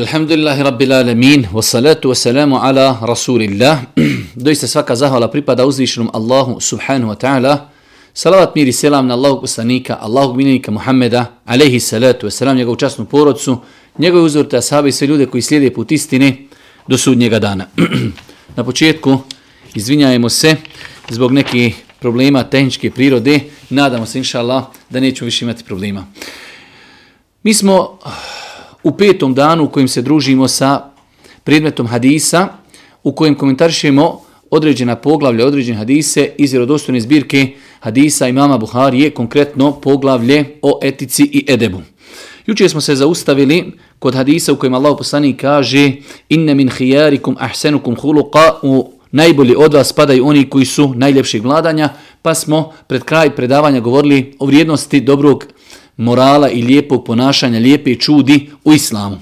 Alhamdulillahi Rabbil Alamin, wassalatu salatu salamu ala Rasulillah. Doista svaka zahvala pripada uzvišenom Allahu subhanahu wa ta'ala. Salavat mir i selam na Allahog poslanika, Allahog minenika Muhammeda, alaihi salatu wassalam, njegovu časnu porodcu, njegove uzorite ashabi i sve ljude koji slijede put istine do sudnjega dana. na početku izvinjajemo se zbog nekih problema tehničke prirode. Nadamo se, inša Allah, da nećemo više imati problema. Mi smo u petom danu u kojem se družimo sa predmetom hadisa, u kojem komentarišemo određena poglavlja, određene hadise iz vjerodostojne zbirke hadisa imama Buharije, konkretno poglavlje o etici i edebu. Juče smo se zaustavili kod hadisa u kojem Allah poslani kaže inne min hijarikum ahsenukum huluqa u najbolji od vas spadaju oni koji su najljepših vladanja, pa smo pred kraj predavanja govorili o vrijednosti dobrog morala i lijepog ponašanja, lijepe čudi u islamu.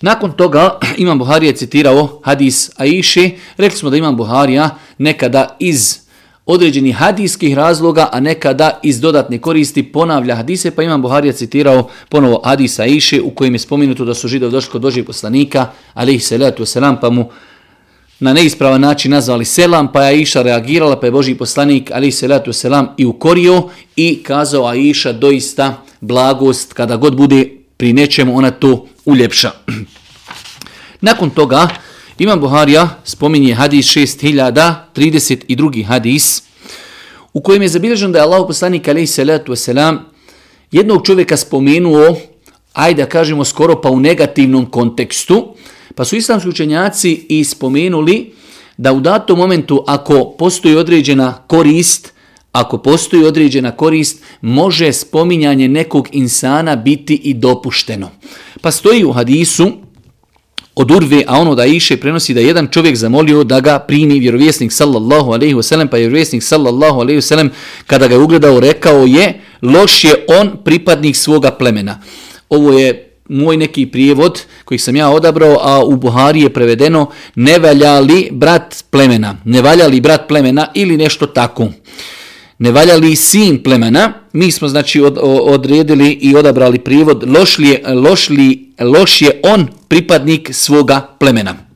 Nakon toga Imam Buharija je citirao hadis Aiše. Rekli smo da Imam Buharija nekada iz određenih hadijskih razloga, a nekada iz dodatne koristi ponavlja hadise, pa Imam Buharija citirao ponovo hadis Iše u kojem je spomenuto da su židovi došli kod Božih poslanika, ali ih salatu wasalam, pa mu na neispravan način nazvali selam, pa je Aisha reagirala, pa je Boži poslanik, ali selatu selam, i ukorio i kazao Aisha doista blagost, kada god bude pri nečemu, ona to uljepša. Nakon toga, Imam Buharija spominje hadis 6032. hadis, u kojem je zabilježen da je Allah poslanik, ali se selam, jednog čovjeka spomenuo, ajde da kažemo skoro pa u negativnom kontekstu, Pa su islamski učenjaci i spomenuli da u datom momentu ako postoji određena korist, ako postoji određena korist, može spominjanje nekog insana biti i dopušteno. Pa stoji u hadisu od Urve, a ono da iše prenosi da jedan čovjek zamolio da ga primi vjerovjesnik sallallahu alaihi wasallam, pa vjerovjesnik sallallahu alaihi wasallam kada ga je ugledao rekao je loš je on pripadnik svoga plemena. Ovo je moj neki prijevod koji sam ja odabrao, a u Buhari je prevedeno ne valja li brat plemena, ne valja li brat plemena ili nešto tako. Ne valja li sin plemena, mi smo znači od, odredili i odabrali prijevod loš, li je, loš, li, loš je on pripadnik svoga plemena.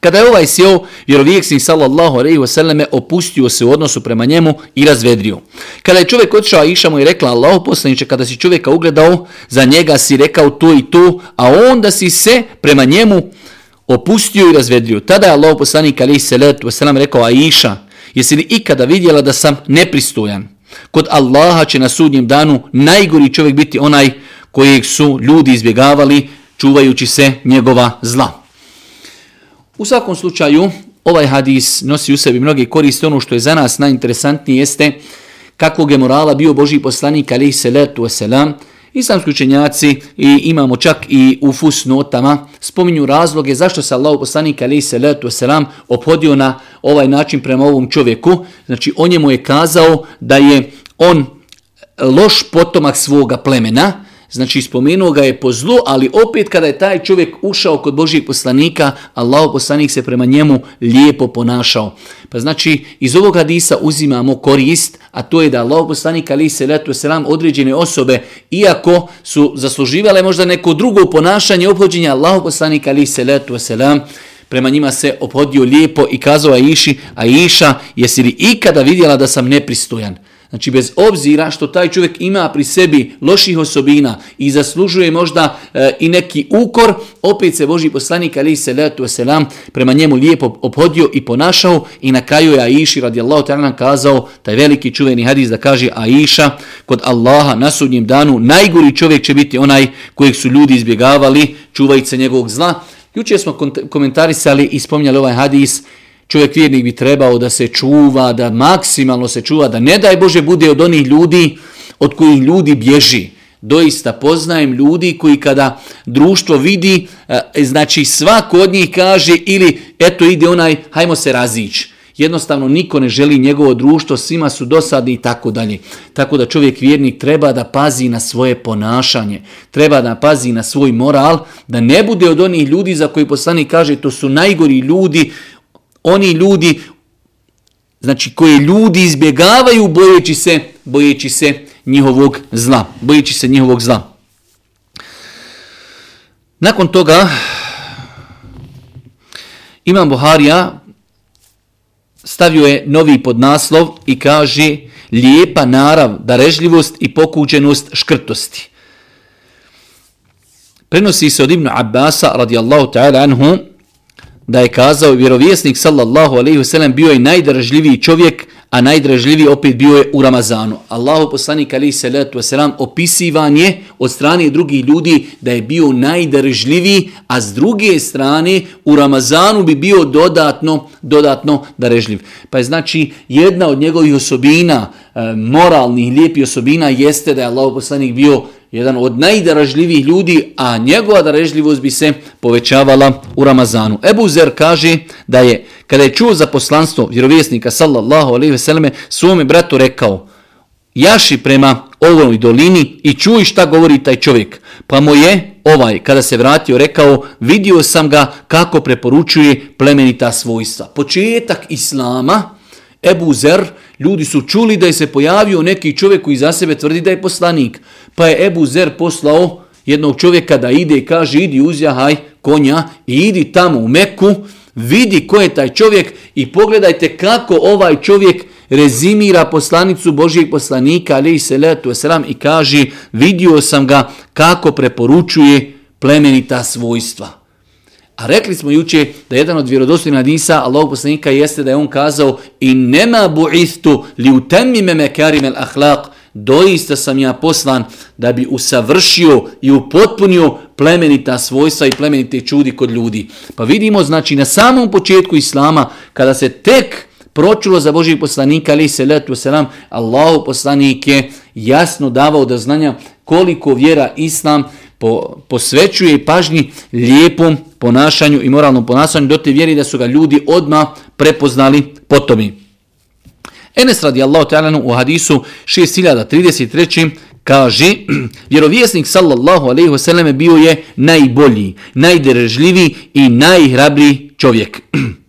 Kada je ovaj sjeo, vjerovijeksnik sallallahu alaihi wasallame opustio se u odnosu prema njemu i razvedrio. Kada je čovjek otišao Iša mu i rekla Allah poslaniče, kada si čovjeka ugledao, za njega si rekao to i to, a onda si se prema njemu opustio i razvedrio. Tada je Allah poslanik alaihi salatu wasallam rekao Aisha, jesi li ikada vidjela da sam nepristojan? Kod Allaha će na sudnjem danu najgori čovjek biti onaj kojeg su ljudi izbjegavali čuvajući se njegova zla. U svakom slučaju, ovaj hadis nosi u sebi mnoge koriste. Ono što je za nas najinteresantnije jeste kakvog je morala bio Boži poslanik, alaih salatu wasalam. Islamski učenjaci i imamo čak i u fusnotama spominju razloge zašto se Allah poslanik alaih salatu wasalam opodio na ovaj način prema ovom čovjeku. Znači, on je mu je kazao da je on loš potomak svoga plemena, Znači, spomenuo ga je po zlu, ali opet kada je taj čovjek ušao kod Božijeg poslanika, Allah poslanik se prema njemu lijepo ponašao. Pa znači, iz ovog hadisa uzimamo korist, a to je da Allah poslanik ali se letu selam određene osobe, iako su zasluživale možda neko drugo ponašanje obhođenja, Allah poslanik ali se letu selam, prema njima se obhodio lijepo i kazao Aiši, Aisha, jesi li ikada vidjela da sam nepristojan? Znači bez obzira što taj čovjek ima pri sebi loših osobina i zaslužuje možda e, i neki ukor, opet se Boži poslanik ali se letu selam prema njemu lijepo obhodio i ponašao i na kraju je Aiši radijallahu ta'ala kazao taj veliki čuveni hadis da kaže Aiša kod Allaha na sudnjem danu najgori čovjek će biti onaj kojeg su ljudi izbjegavali čuvajice njegovog zla. Juče smo komentarisali i spominjali ovaj hadis čovjek vjernik bi trebao da se čuva, da maksimalno se čuva, da ne daj Bože bude od onih ljudi od kojih ljudi bježi. Doista poznajem ljudi koji kada društvo vidi, e, znači svako od njih kaže ili eto ide onaj, hajmo se razići. Jednostavno niko ne želi njegovo društvo, svima su dosadni i tako dalje. Tako da čovjek vjernik treba da pazi na svoje ponašanje, treba da pazi na svoj moral, da ne bude od onih ljudi za koji poslanik kaže to su najgori ljudi, oni ljudi znači koje ljudi izbjegavaju bojeći se bojeći se njihovog zla bojeći se njihovog zla Nakon toga Imam Buharija stavio je novi podnaslov i kaže lijepa narav, darežljivost i pokuđenost škrtosti. Prenosi se od Ibnu Abbasa radijallahu ta'ala anhu da je kazao vjerovjesnik sallallahu alaihi wasallam bio je najdražljiviji čovjek a najdražljiviji opet bio je u Ramazanu. Allahu poslanik alaihi salatu selam opisivan je od strane drugih ljudi da je bio najdražljiviji, a s druge strane u Ramazanu bi bio dodatno, dodatno darežljiv. Pa je znači jedna od njegovih osobina, eh, moralnih, lijepih osobina jeste da je Allahu poslanik bio jedan od najdražljivijih ljudi, a njegova darežljivost bi se povećavala u Ramazanu. Ebu Zer kaže da je, kada je čuo za poslanstvo vjerovjesnika sallallahu alaihi veseleme, svome bratu rekao, jaši prema ovoj dolini i čuj šta govori taj čovjek. Pa mu je ovaj, kada se vratio, rekao, vidio sam ga kako preporučuje plemenita svojstva. Početak Islama, Ebu Zer, ljudi su čuli da je se pojavio neki čovjek koji za sebe tvrdi da je poslanik. Pa je Ebu Zer poslao jednog čovjeka da ide i kaže idi uzjahaj konja i idi tamo u Meku, vidi ko je taj čovjek i pogledajte kako ovaj čovjek rezimira poslanicu Božijeg poslanika ali se letu esram i kaže vidio sam ga kako preporučuje plemenita svojstva. A rekli smo juče da jedan od vjerodostojnih hadisa Allahog poslanika jeste da je on kazao i nema bu'istu li utemmime mekarim el ahlaq doista sam ja poslan da bi usavršio i upotpunio plemenita svojstva i plemenite čudi kod ljudi. Pa vidimo, znači, na samom početku Islama, kada se tek pročulo za Božijeg poslanika, ali se letu selam, Allahu poslanik je jasno davao da znanja koliko vjera Islam po, posvećuje pažnji lijepom ponašanju i moralnom ponašanju do te vjeri da su ga ljudi odma prepoznali potomi. Enes radijallahu ta'ala u hadisu 6033 kaže vjerovjesnik sallallahu alejhi ve selleme bio je najbolji, najdržljiviji i najhrabriji čovjek.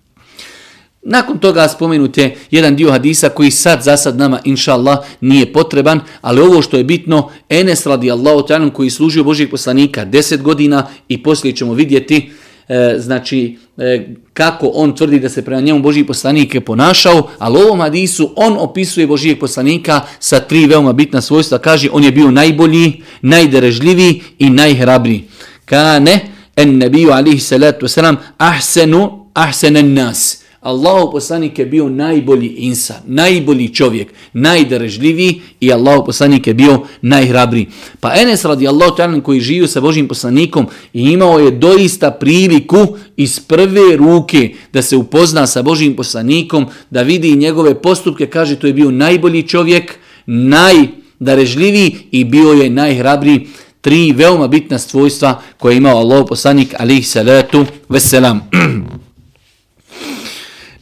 Nakon toga spomenute jedan dio hadisa koji sad za sad nama inša Allah nije potreban, ali ovo što je bitno, Enes radijallahu ta'ala koji služio Božijeg poslanika 10 godina i poslije ćemo vidjeti e, znači e, kako on tvrdi da se prema njemu Božji poslanik je ponašao, ali u ovom hadisu on opisuje Božijeg poslanika sa tri veoma bitna svojstva. Kaže, on je bio najbolji, najderežljiviji i najhrabriji. Kane, en nebiju alihi salatu wasalam, ahsenu, ahsenen nas. Allahu poslanik je bio najbolji insan, najbolji čovjek, najdarežljiviji i Allahu poslanik je bio najhrabriji. Pa Enes radijallahu ta'ala koji živio sa Božim poslanikom i imao je doista priliku iz prve ruke da se upozna sa Božim poslanikom, da vidi njegove postupke, kaže to je bio najbolji čovjek, najdarežljiviji i bio je najhrabriji. Tri veoma bitna svojstva koje je imao Allah poslanik alihi salatu veselam.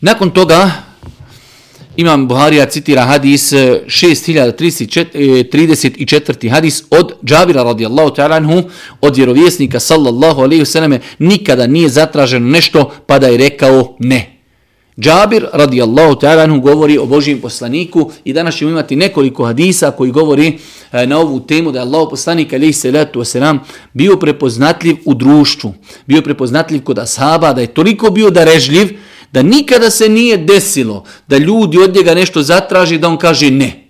Nakon toga Imam Buharija citira hadis e, 6334. E, hadis od Džabira radijallahu ta'ala anhu od vjerovjesnika sallallahu alaihi vseleme nikada nije zatraženo nešto pa da je rekao ne. Džabir radijallahu ta'ala anhu govori o Božijem poslaniku i danas ćemo imati nekoliko hadisa koji govori e, na ovu temu da je Allah poslanik alaihi salatu wasalam bio prepoznatljiv u društvu, bio prepoznatljiv kod ashaba, da je toliko bio darežljiv da nikada se nije desilo da ljudi od njega nešto zatraži da on kaže ne.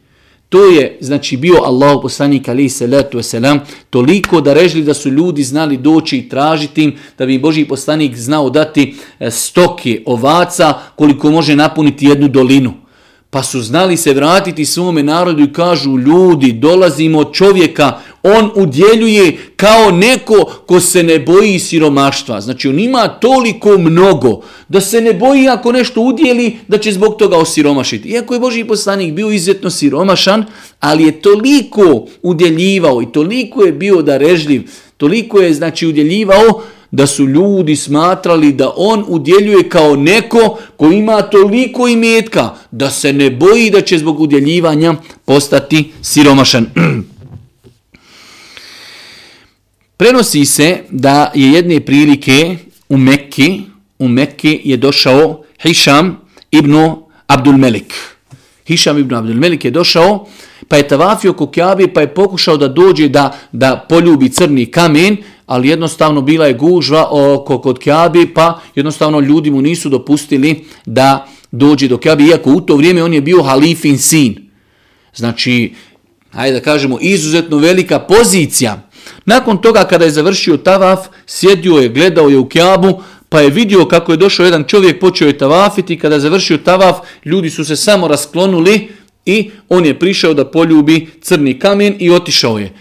To je znači bio Allah poslanik ali se letu selam toliko da režili da su ljudi znali doći i tražiti im da bi Boži poslanik znao dati e, stoke ovaca koliko može napuniti jednu dolinu. Pa su znali se vratiti svome narodu i kažu ljudi dolazimo od čovjeka on udjeljuje kao neko ko se ne boji siromaštva. Znači on ima toliko mnogo da se ne boji ako nešto udjeli da će zbog toga osiromašiti. Iako je Boži poslanik bio izuzetno siromašan, ali je toliko udjeljivao i toliko je bio darežljiv, toliko je znači udjeljivao da su ljudi smatrali da on udjeljuje kao neko ko ima toliko imetka da se ne boji da će zbog udjeljivanja postati siromašan. Prenosi se da je jedne prilike u Mekki, u Mekki je došao Hišam ibn Abdul Melik. Hišam ibn Abdul Melik je došao, pa je tavafio oko pa je pokušao da dođe da, da poljubi crni kamen, ali jednostavno bila je gužva oko kod Kjabi, pa jednostavno ljudi mu nisu dopustili da dođe do Kjabi, iako u to vrijeme on je bio halifin sin. Znači, hajde da kažemo, izuzetno velika pozicija. Nakon toga kada je završio tavaf, sjedio je, gledao je u Kjabu, pa je vidio kako je došao jedan čovjek, počeo je tavafiti, kada je završio tavaf, ljudi su se samo rasklonuli i on je prišao da poljubi crni kamen i otišao je.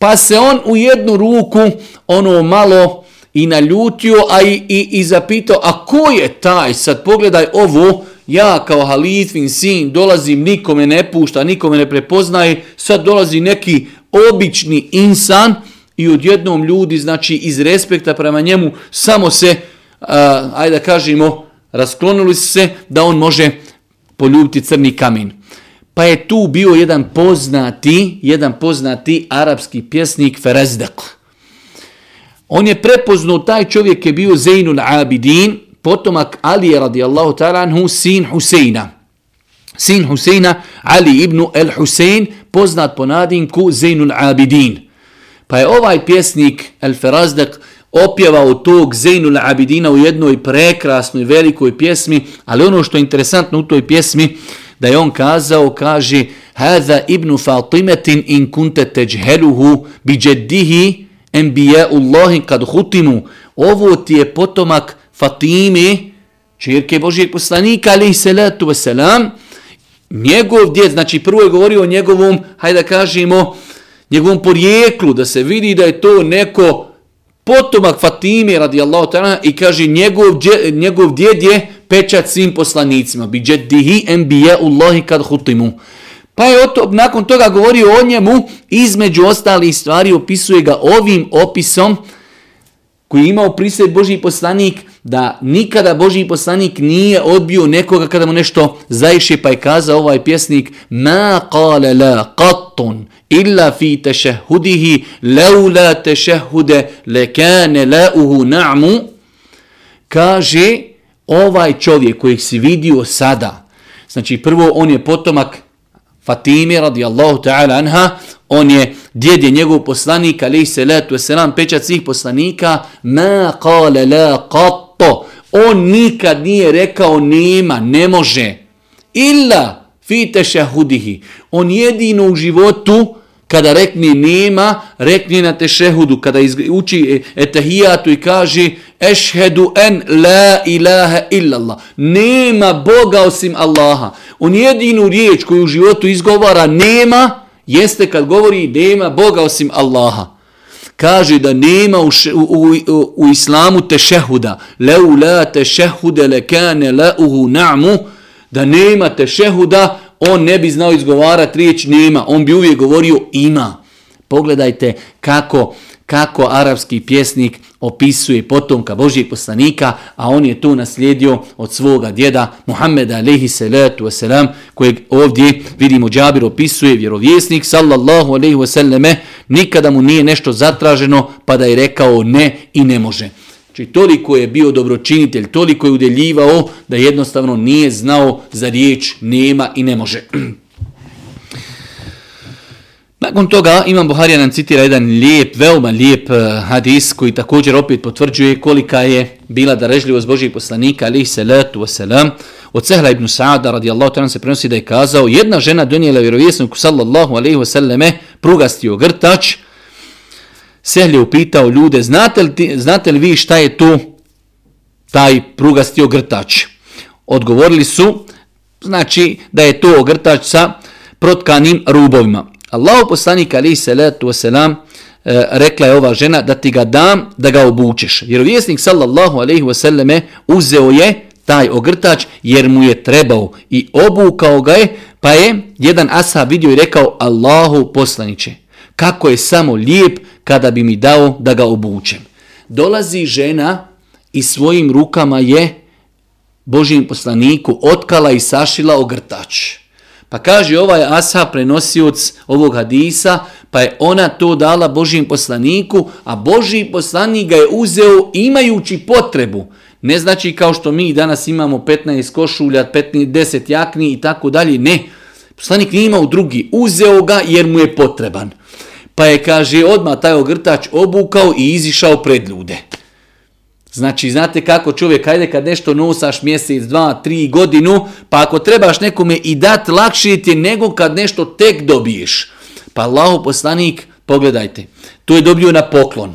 Pa se on u jednu ruku ono malo i naljutio, a i, i, i zapitao, a ko je taj? Sad pogledaj ovo, ja kao halifin sin dolazim, nikome ne pušta, nikome ne prepoznaje, sad dolazi neki obični insan i odjednom ljudi, znači iz respekta prema njemu, samo se, uh, ajde da kažemo, rasklonili se da on može poljubiti crni kamen. Pa je tu bio jedan poznati, jedan poznati arapski pjesnik Ferezdak. On je prepoznao, taj čovjek je bio Zainul Abidin, potomak Ali radijallahu ta'ala anhu, sin Huseina. Sin Huseina, Ali ibn el Husein, poznat po nadinku Zainul Abidin. Pa je ovaj pjesnik El Ferazdek opjevao tog Zainul Abidina u jednoj prekrasnoj velikoj pjesmi, ali ono što je interesantno u toj pjesmi, da je on kazao, kaže, Hada ibnu Fatimetin in kunte teđheluhu bi džeddihi Allahi kad hutimu. Ovo ti je potomak Fatime, čirke Božijeg poslanika, ali i salatu wasalam, njegov djed, znači prvo je govorio o njegovom, hajde da kažemo, njegovom porijeklu, da se vidi da je to neko potomak Fatime radijallahu ta'ala i kaže njegov, dje, njegov djed je pečat svim poslanicima. Bi džeddihi enbije Allahi kad hutimu. Pa je to, nakon toga govorio o njemu, između ostalih stvari opisuje ga ovim opisom koji je imao prisjet Božji poslanik, da nikada Božji poslanik nije odbio nekoga kada mu nešto zaiše, pa je kazao ovaj pjesnik Ma kale la qattun illa fi tešehudihi leula tešehude lekane lauhu na'mu kaže ovaj čovjek kojeg si vidio sada, znači prvo on je potomak Fatime radijallahu ta'ala anha, on je djed je njegov poslanik, alaih salatu wasalam, pečat svih poslanika, ma kale la qatto, on nikad nije rekao nema, ne može, illa fi tešahudihi, on jedino u životu, kada rekni nema, rekni na tešehudu, kada uči e, etahijatu i kaže ešhedu en la ilaha illallah. Nema Boga osim Allaha. On jedinu riječ koju u životu izgovara nema, jeste kad govori nema Boga osim Allaha. Kaže da nema u, u, u, u islamu tešehuda. Leu la tešehude le kane la uhu na'mu. Da nema tešehuda, on ne bi znao izgovarati riječ nema. On bi uvijek govorio ima. Pogledajte kako kako arapski pjesnik opisuje potomka Božijeg poslanika, a on je to naslijedio od svoga djeda Muhammeda alaihi salatu wasalam, kojeg ovdje vidimo Džabir opisuje vjerovjesnik sallallahu alaihi wasallame, nikada mu nije nešto zatraženo pa da je rekao ne i ne može. Znači toliko je bio dobročinitelj, toliko je udeljivao da jednostavno nije znao za riječ nema i ne može. Nakon toga Imam Buharija nam citira jedan lijep, veoma lijep eh, hadis koji također opet potvrđuje kolika je bila darežljivost Božijeg poslanika alihi salatu wasalam. Od Sehla ibn Sa'ada radijallahu ta'ala se prenosi da je kazao jedna žena donijela vjerovjesniku sallallahu alaihi wasallame prugastio grtač. Sehl je upitao ljude znate li, ti, znate li vi šta je to taj prugasti ogrtač? Odgovorili su znači da je to ogrtač sa protkanim rubovima. Allahu poslanik ali salatu wasalam e, rekla je ova žena da ti ga dam da ga obučeš. Jer Vjerovjesnik sallallahu alejhi ve selleme uzeo je taj ogrtač jer mu je trebao i obukao ga je, pa je jedan ashab vidio i rekao Allahu poslanice, kako je samo lijep kada bi mi dao da ga obučem. Dolazi žena i svojim rukama je Božijem poslaniku otkala i sašila ogrtač. Pa kaže ovaj Asa prenosioc ovog hadisa, pa je ona to dala Božijem poslaniku, a Božiji poslanik ga je uzeo imajući potrebu. Ne znači kao što mi danas imamo 15 košulja, 15, 10 jakni i tako dalje, ne. Poslanik nije imao drugi, uzeo ga jer mu je potreban. Pa je, kaže, odmah taj ogrtač obukao i izišao pred ljude. Znači, znate kako čovjek, ajde kad nešto nosaš mjesec, dva, tri godinu, pa ako trebaš nekome i dat, lakše ti nego kad nešto tek dobiješ. Pa Allaho poslanik, pogledajte, to je dobio na poklon.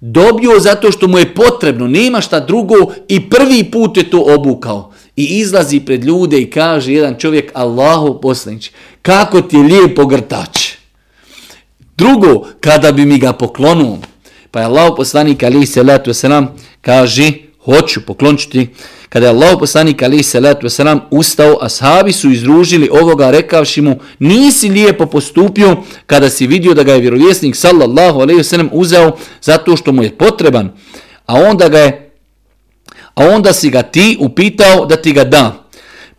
Dobio zato što mu je potrebno, nema šta drugo i prvi put je to obukao. I izlazi pred ljude i kaže jedan čovjek, Allahu poslanić, kako ti je lijepo grtač. Drugo, kada bi mi ga poklonuo, pa je Allah poslanik ali salatu wasalam selam kaže, hoću poklončiti, kada je Allah poslanik ali salatu wasalam selam ustao, ashabi su izružili ovoga rekavši mu, nisi lijepo postupio kada si vidio da ga je vjerovjesnik sallallahu alejhi wasalam uzeo zato što mu je potreban, a onda ga je a onda si ga ti upitao da ti ga da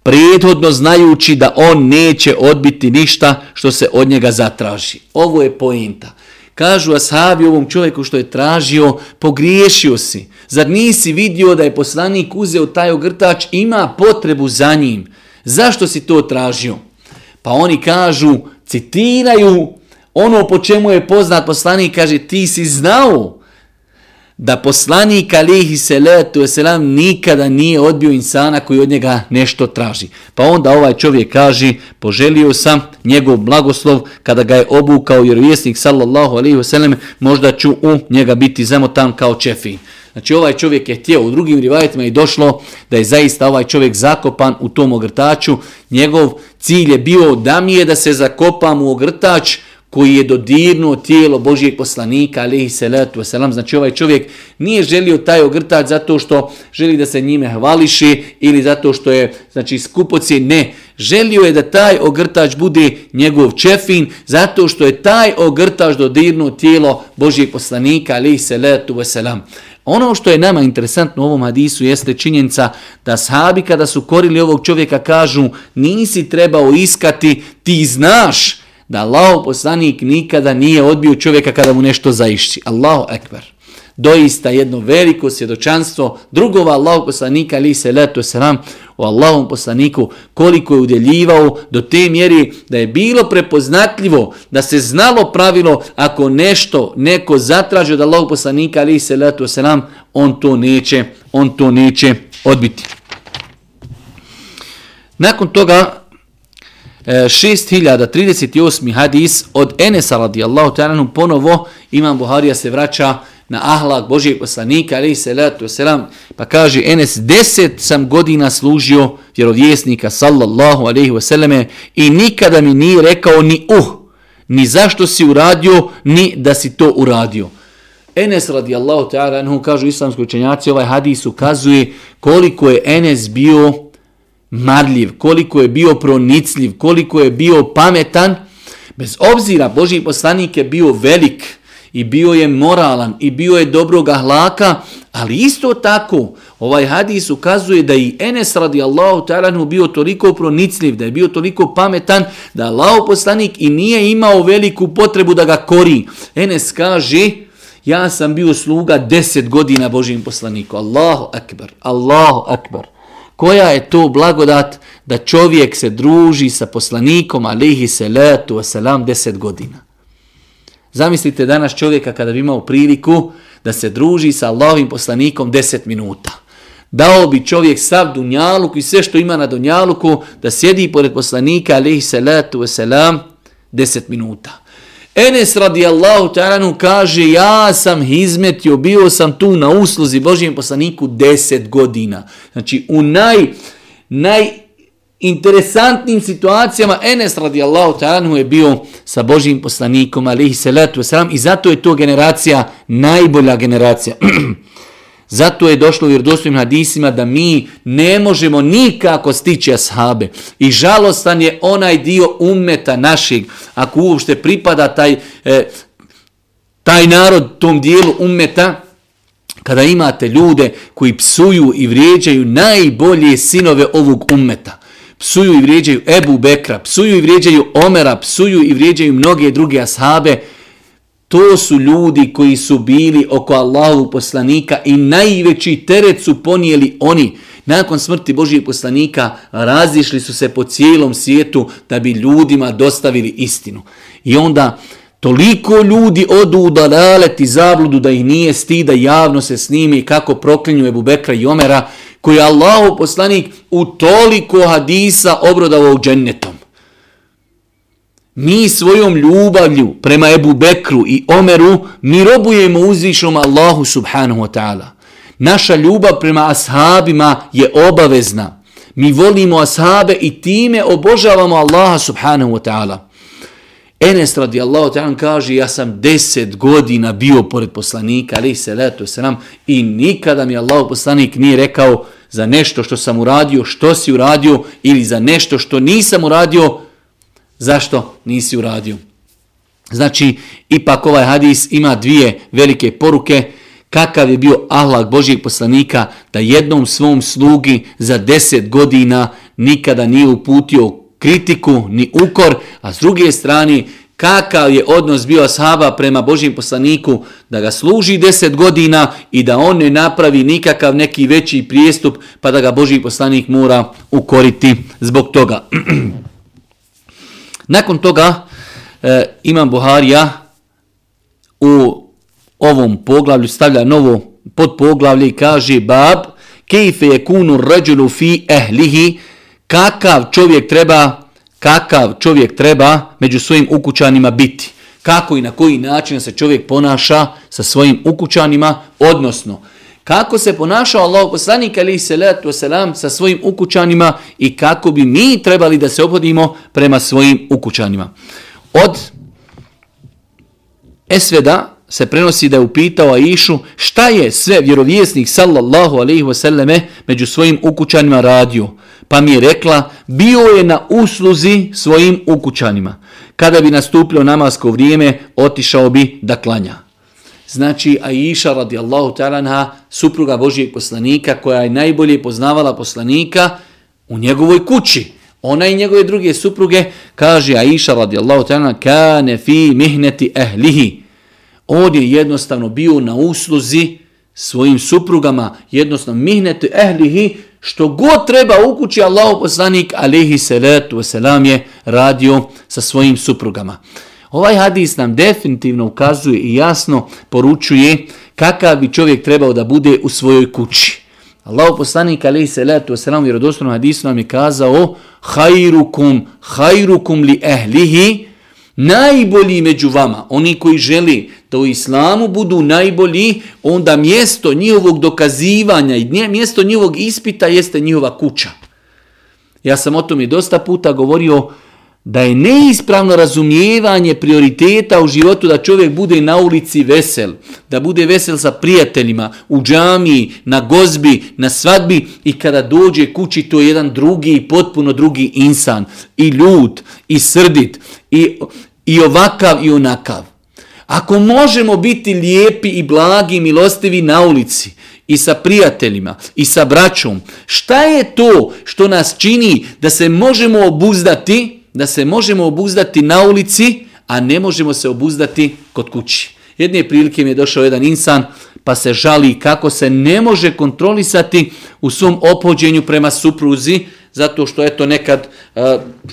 prethodno znajući da on neće odbiti ništa što se od njega zatraži. Ovo je poenta. Kažu ashabi ovom čovjeku što je tražio, pogriješio si. Zar nisi vidio da je poslanik uzeo taj ogrtač, ima potrebu za njim. Zašto si to tražio? Pa oni kažu, citiraju ono po čemu je poznat poslanik, kaže ti si znao da poslanik alihi salatu wasalam nikada nije odbio insana koji od njega nešto traži. Pa onda ovaj čovjek kaže, poželio sam njegov blagoslov kada ga je obukao vjerovjesnik sallallahu alaihi wasallam, možda ću u njega biti zamotan kao čefin. Znači ovaj čovjek je htio, u drugim rivajetima i došlo da je zaista ovaj čovjek zakopan u tom ogrtaču. Njegov cilj je bio da mi je da se zakopam u ogrtač, koji je dodirnuo tijelo Božijeg poslanika, alihi salatu wasalam. Znači ovaj čovjek nije želio taj ogrtač zato što želi da se njime hvališi ili zato što je znači, skupoci. Ne, želio je da taj ogrtač bude njegov čefin zato što je taj ogrtač dodirnuo tijelo Božijeg poslanika, alihi salatu wasalam. Ono što je nama interesantno u ovom hadisu jeste činjenica da sahabi kada su korili ovog čovjeka kažu nisi trebao iskati, ti znaš da Allah poslanik nikada nije odbio čovjeka kada mu nešto zaišći. Allahu ekber. Doista jedno veliko svjedočanstvo drugova Allahov poslanika ali se letu selam o Allahovom poslaniku koliko je udjeljivao do te mjeri da je bilo prepoznatljivo da se znalo pravilo ako nešto neko zatraži od Allahog poslanika ali se letu selam on to neće on to neće odbiti. Nakon toga E, 6038. hadis od Enesa radijallahu ta'ala ponovo Imam Buharija se vraća na ahlak Božijeg poslanika alaihi salatu wasalam pa kaže Enes deset sam godina služio vjerovjesnika sallallahu alaihi wasalame i nikada mi nije rekao ni uh ni zašto si uradio ni da si to uradio. Enes radijallahu ta'ala anhu, kažu islamski učenjaci ovaj hadis ukazuje koliko je Enes bio marljiv, koliko je bio pronicljiv, koliko je bio pametan, bez obzira Boži poslanik je bio velik i bio je moralan i bio je dobrog ahlaka, ali isto tako ovaj hadis ukazuje da i Enes radijallahu ta'ala bio toliko pronicljiv, da je bio toliko pametan, da Allah poslanik i nije imao veliku potrebu da ga kori. Enes kaže, ja sam bio sluga deset godina Božim poslaniku. Allahu akbar, Allahu akbar. Koja je to blagodat da čovjek se druži sa poslanikom alihi salatu wasalam deset godina. Zamislite danas čovjeka kada bi imao priliku da se druži sa Allahovim poslanikom deset minuta. Dao bi čovjek sav dunjaluk i sve što ima na dunjaluku da sjedi pored poslanika alihi salatu wasalam deset minuta. Enes radijallahu ta'alanu kaže ja sam hizmetio, bio sam tu na usluzi Božijem poslaniku 10 godina. Znači u naj, naj interesantnim situacijama Enes radijallahu ta'alanu je bio sa Božijim poslanikom alihi salatu wasalam i zato je to generacija najbolja generacija. Zato je došlo u vjerodostojnim hadisima da mi ne možemo nikako stići ashabe. I žalostan je onaj dio umeta našeg, ako uopšte pripada taj, e, taj narod tom dijelu umeta, kada imate ljude koji psuju i vrijeđaju najbolje sinove ovog umeta. Psuju i vrijeđaju Ebu Bekra, psuju i vrijeđaju Omera, psuju i vrijeđaju mnoge druge ashabe, To su ljudi koji su bili oko Allahu poslanika i najveći teret su ponijeli oni. Nakon smrti Božijeg poslanika razišli su se po cijelom svijetu da bi ljudima dostavili istinu. I onda Toliko ljudi odu u dalalet i zabludu da ih nije stida javno se snimi kako proklinju Ebu Bekra i Omera, koji je Allahu poslanik u toliko hadisa obrodavao džennetom. Mi svojom ljubavlju prema Ebu Bekru i Omeru mi robujemo uzvišom Allahu subhanahu wa ta'ala. Naša ljubav prema ashabima je obavezna. Mi volimo ashabe i time obožavamo Allaha subhanahu wa ta'ala. Enes radijallahu ta'ala kaže ja sam deset godina bio pored poslanika ali se leto se nam i nikada mi Allah poslanik nije rekao za nešto što sam uradio, što si uradio ili za nešto što nisam uradio, zašto nisi uradio. Znači, ipak ovaj hadis ima dvije velike poruke kakav je bio ahlak Božijeg poslanika da jednom svom slugi za deset godina nikada nije uputio kritiku ni ukor, a s druge strane kakav je odnos bio ashaba prema Božijem poslaniku da ga služi deset godina i da on ne napravi nikakav neki veći prijestup pa da ga Božiji poslanik mora ukoriti zbog toga. Nakon toga e, imam Buharija u ovom poglavlju stavlja novo pod poglavlje i kaže bab kejfe je kunu ređulu fi ehlihi kakav čovjek treba kakav čovjek treba među svojim ukućanima biti. Kako i na koji način se čovjek ponaša sa svojim ukućanima, odnosno kako se ponašao Allah poslanik ali se letu selam sa svojim ukućanima i kako bi mi trebali da se obhodimo prema svojim ukućanima. Od Esveda se prenosi da je upitao Aishu šta je sve vjerovjesnik sallallahu alaihi wasallame među svojim ukućanima radio. Pa mi je rekla, bio je na usluzi svojim ukućanima. Kada bi nastupilo namasko vrijeme, otišao bi da klanja. Znači, Aisha radijallahu ta'ala supruga Božijeg poslanika, koja je najbolje poznavala poslanika u njegovoj kući. Ona i njegove druge supruge, kaže Aisha radijallahu ta'ala, kane fi mihneti ehlihi. On je jednostavno bio na usluzi svojim suprugama, jednostavno mihneti ehlihi, što god treba u kući Allahu poslanik alihi salatu wasalam je radio sa svojim suprugama. Ovaj hadis nam definitivno ukazuje i jasno poručuje kakav bi čovjek trebao da bude u svojoj kući. Allahu poslanik alaihi salatu wasalam vjerodostojno hadisu nam je kazao hajrukum, hajrukum li ehlihi, najbolji među vama, oni koji želi da u islamu budu najbolji, onda mjesto njihovog dokazivanja i mjesto njihovog ispita jeste njihova kuća. Ja sam o tom i dosta puta govorio da je neispravno razumijevanje prioriteta u životu da čovjek bude na ulici vesel, da bude vesel sa prijateljima, u džamiji, na gozbi, na svadbi i kada dođe kući to je jedan drugi, potpuno drugi insan, i ljut, i srdit, i, i ovakav i onakav. Ako možemo biti lijepi i blagi i milostivi na ulici i sa prijateljima i sa braćom, šta je to što nas čini da se možemo obuzdati, da se možemo obuzdati na ulici, a ne možemo se obuzdati kod kući? Jedne prilike mi je došao jedan insan pa se žali kako se ne može kontrolisati u svom opođenju prema supruzi, zato što eto nekad,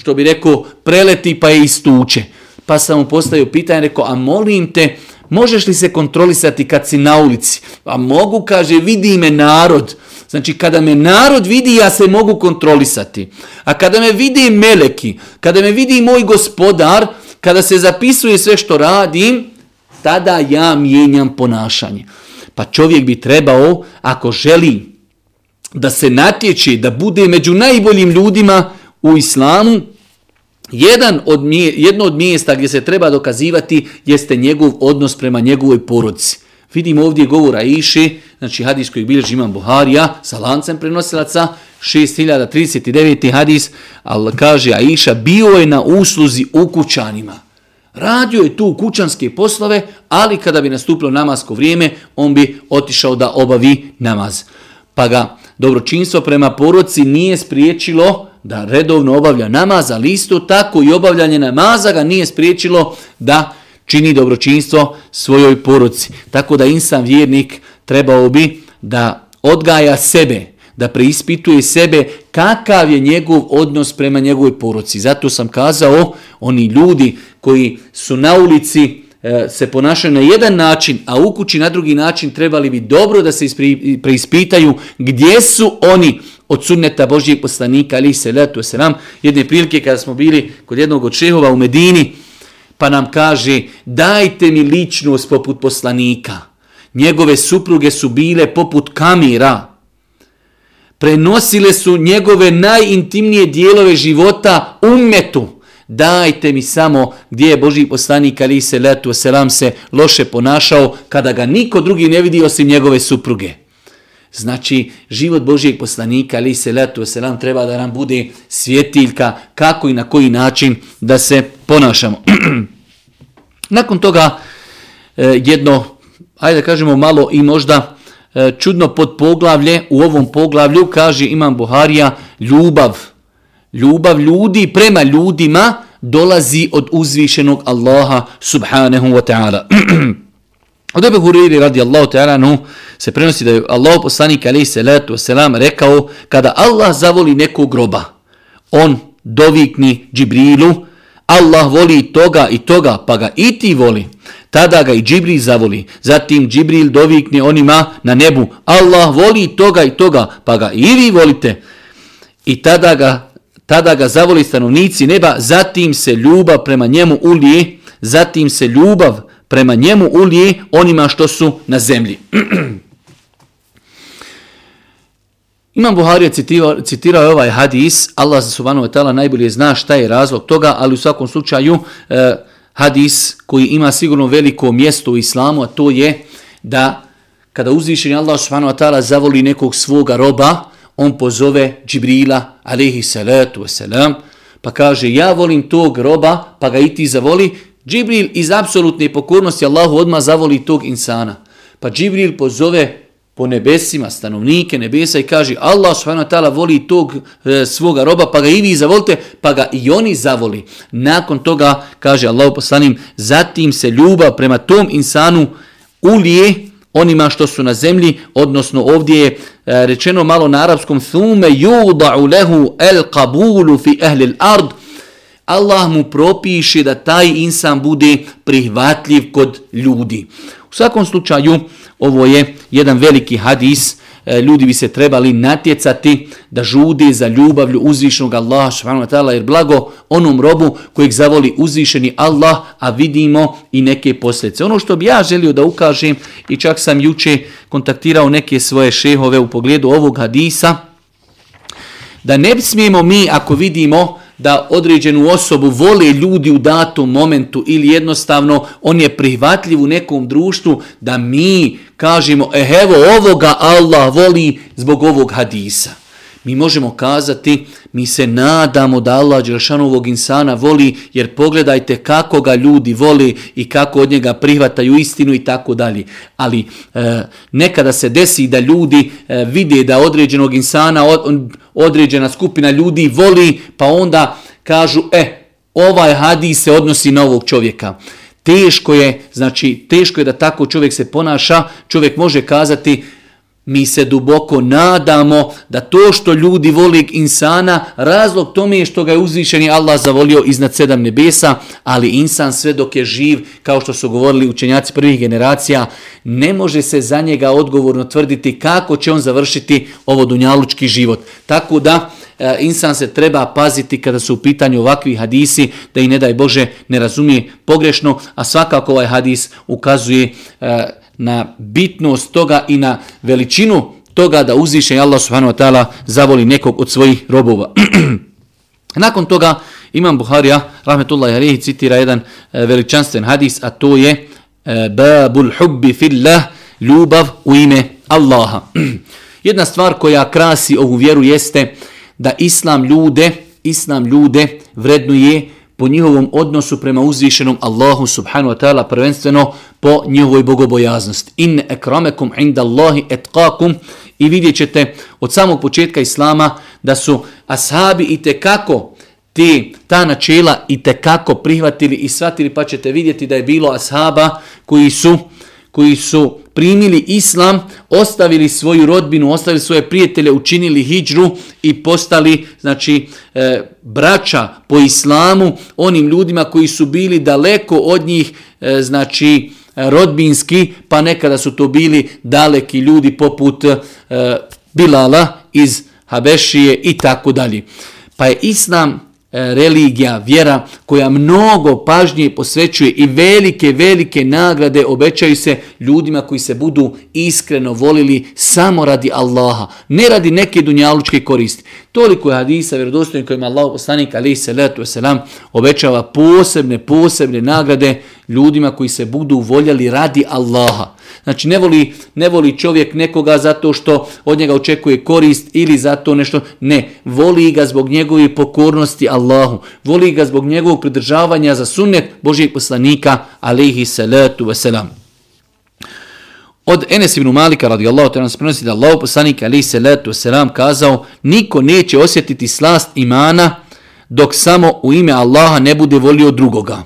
što bi rekao, preleti pa je istuče pa sam mu postavio pitanje, rekao, a molim te, možeš li se kontrolisati kad si na ulici? A mogu, kaže, vidi me narod. Znači, kada me narod vidi, ja se mogu kontrolisati. A kada me vidi meleki, kada me vidi moj gospodar, kada se zapisuje sve što radim, tada ja mijenjam ponašanje. Pa čovjek bi trebao, ako želi da se natječi, da bude među najboljim ljudima u islamu, jedan od mje, jedno od mjesta gdje se treba dokazivati jeste njegov odnos prema njegovoj porodci. Vidimo ovdje govora Iši, znači hadis koji bilježi imam Buharija sa lancem prenosilaca, 6039. hadis, ali kaže Aisha, bio je na usluzi u kućanima. Radio je tu kućanske poslove, ali kada bi nastupilo namasko vrijeme, on bi otišao da obavi namaz. Pa ga dobročinstvo prema poroci nije spriječilo da redovno obavlja namaz, ali isto tako i obavljanje namaza ga nije spriječilo da čini dobročinstvo svojoj poruci. Tako da insan vjernik trebao bi da odgaja sebe, da preispituje sebe kakav je njegov odnos prema njegovoj poroci. Zato sam kazao, oni ljudi koji su na ulici e, se ponašaju na jedan način, a u kući na drugi način, trebali bi dobro da se preispitaju gdje su oni od sunneta Božijeg poslanika, ali se letu se nam, jedne prilike kada smo bili kod jednog od šehova u Medini, pa nam kaže, dajte mi ličnost poput poslanika. Njegove supruge su bile poput kamira. Prenosile su njegove najintimnije dijelove života umetu. Dajte mi samo gdje je Boži poslanik ali se letu selam se loše ponašao kada ga niko drugi ne vidi osim njegove supruge. Znači, život Božijeg poslanika, ali se letu selam, treba da nam bude svjetiljka kako i na koji način da se ponašamo. Nakon toga, e, jedno, ajde da kažemo malo i možda e, čudno pod poglavlje, u ovom poglavlju kaže Imam Buharija, ljubav. Ljubav ljudi prema ljudima dolazi od uzvišenog Allaha subhanahu wa ta'ala. Od Ebu Huriri radi Allahu ta'ala no, se prenosi da je Allah poslanik alaih salatu wasalam rekao kada Allah zavoli nekog groba, on dovikni Džibrilu, Allah voli toga i toga, pa ga i ti voli. Tada ga i Džibril zavoli. Zatim Džibril dovikne onima na nebu. Allah voli toga i toga, pa ga i vi volite. I tada ga, tada ga zavoli stanovnici neba. Zatim se ljubav prema njemu ulije. Zatim se ljubav prema njemu ulije onima što su na zemlji. Imam Buharija citirao, citirao ovaj hadis, Allah subhanahu wa ta'ala najbolje zna šta je razlog toga, ali u svakom slučaju eh, hadis koji ima sigurno veliko mjesto u islamu, a to je da kada uzvišeni Allah subhanahu wa ta'ala zavoli nekog svoga roba, on pozove Džibrila, alaihi salatu wasalam, pa kaže ja volim tog roba, pa ga i ti zavoli, Džibril iz apsolutne pokornosti Allahu odma zavoli tog insana. Pa Džibril pozove po nebesima stanovnike nebesa i kaže Allah subhanahu voli tog e, svoga roba pa ga i vi zavolite pa ga i oni zavoli. Nakon toga kaže Allah poslanim zatim se ljubav prema tom insanu ulije onima što su na zemlji, odnosno ovdje je e, rečeno malo na arapskom thume yuda'u lehu el qabulu fi ahli al-ard Allah mu propiše da taj insan bude prihvatljiv kod ljudi. U svakom slučaju, ovo je jedan veliki hadis, e, ljudi bi se trebali natjecati da žude za ljubavlju uzvišenog Allaha subhanahu wa ta'ala jer blago onom robu kojeg zavoli uzvišeni Allah, a vidimo i neke posljedice. Ono što bi ja želio da ukažem i čak sam juče kontaktirao neke svoje šehove u pogledu ovog hadisa, da ne smijemo mi ako vidimo da određenu osobu vole ljudi u datom momentu ili jednostavno on je prihvatljiv u nekom društvu da mi kažemo eh evo ovoga Allah voli zbog ovog hadisa. Mi možemo kazati, mi se nadamo da Allah Đelšanovog insana voli, jer pogledajte kako ga ljudi voli i kako od njega prihvataju istinu i tako dalje. Ali e, nekada se desi da ljudi e, vide da određenog insana, od, određena skupina ljudi voli, pa onda kažu, e, ovaj hadis se odnosi na ovog čovjeka. Teško je, znači, teško je da tako čovjek se ponaša, čovjek može kazati, mi se duboko nadamo da to što ljudi voli insana, razlog tome je što ga je uzvišeni Allah zavolio iznad sedam nebesa, ali insan sve dok je živ, kao što su govorili učenjaci prvih generacija, ne može se za njega odgovorno tvrditi kako će on završiti ovo dunjalučki život. Tako da, e, insan se treba paziti kada su u pitanju ovakvi hadisi, da i ne daj Bože ne razumije pogrešno, a svakako ovaj hadis ukazuje e, na bitnost toga i na veličinu toga da uzviše Allah subhanahu wa ta'ala zavoli nekog od svojih robova. Nakon toga Imam Buharija, rahmetullahi alihi, citira jedan e, veličanstven hadis, a to je e, Babul hubbi fillah, ljubav u ime Allaha. Jedna stvar koja krasi ovu vjeru jeste da Islam ljude, Islam ljude vrednuje po njihovom odnosu prema uzvišenom Allahu subhanu wa ta'ala prvenstveno po njihovoj bogobojaznosti. In ekramekum inda Allahi etkakum i vidjet ćete od samog početka Islama da su ashabi i tekako te, ta načela i tekako prihvatili i shvatili pa ćete vidjeti da je bilo ashaba koji su koji su primili islam, ostavili svoju rodbinu, ostavili svoje prijatelje, učinili hijđru i postali znači e, braća po islamu onim ljudima koji su bili daleko od njih, e, znači rodbinski, pa nekada su to bili daleki ljudi poput e, Bilala iz Habešije i tako dalje. Pa je islam E, religija, vjera koja mnogo pažnje posvećuje i velike, velike nagrade obećaju se ljudima koji se budu iskreno volili samo radi Allaha, ne radi neke dunjalučke koristi. Toliko je hadisa vjerodostojnih kojima Allah poslanik ali se letu selam obećava posebne, posebne nagrade ljudima koji se budu voljeli radi Allaha. Znači ne voli, ne voli čovjek nekoga zato što od njega očekuje korist ili zato nešto. Ne, voli ga zbog njegove pokornosti Allahu. Voli ga zbog njegovog pridržavanja za sunnet Božijeg poslanika alaihi salatu wasalam. Od Enes ibn Malika radijallahu ta'ala prenosi da Allah poslanik alihi salatu wasalam kazao niko neće osjetiti slast imana dok samo u ime Allaha ne bude volio drugoga.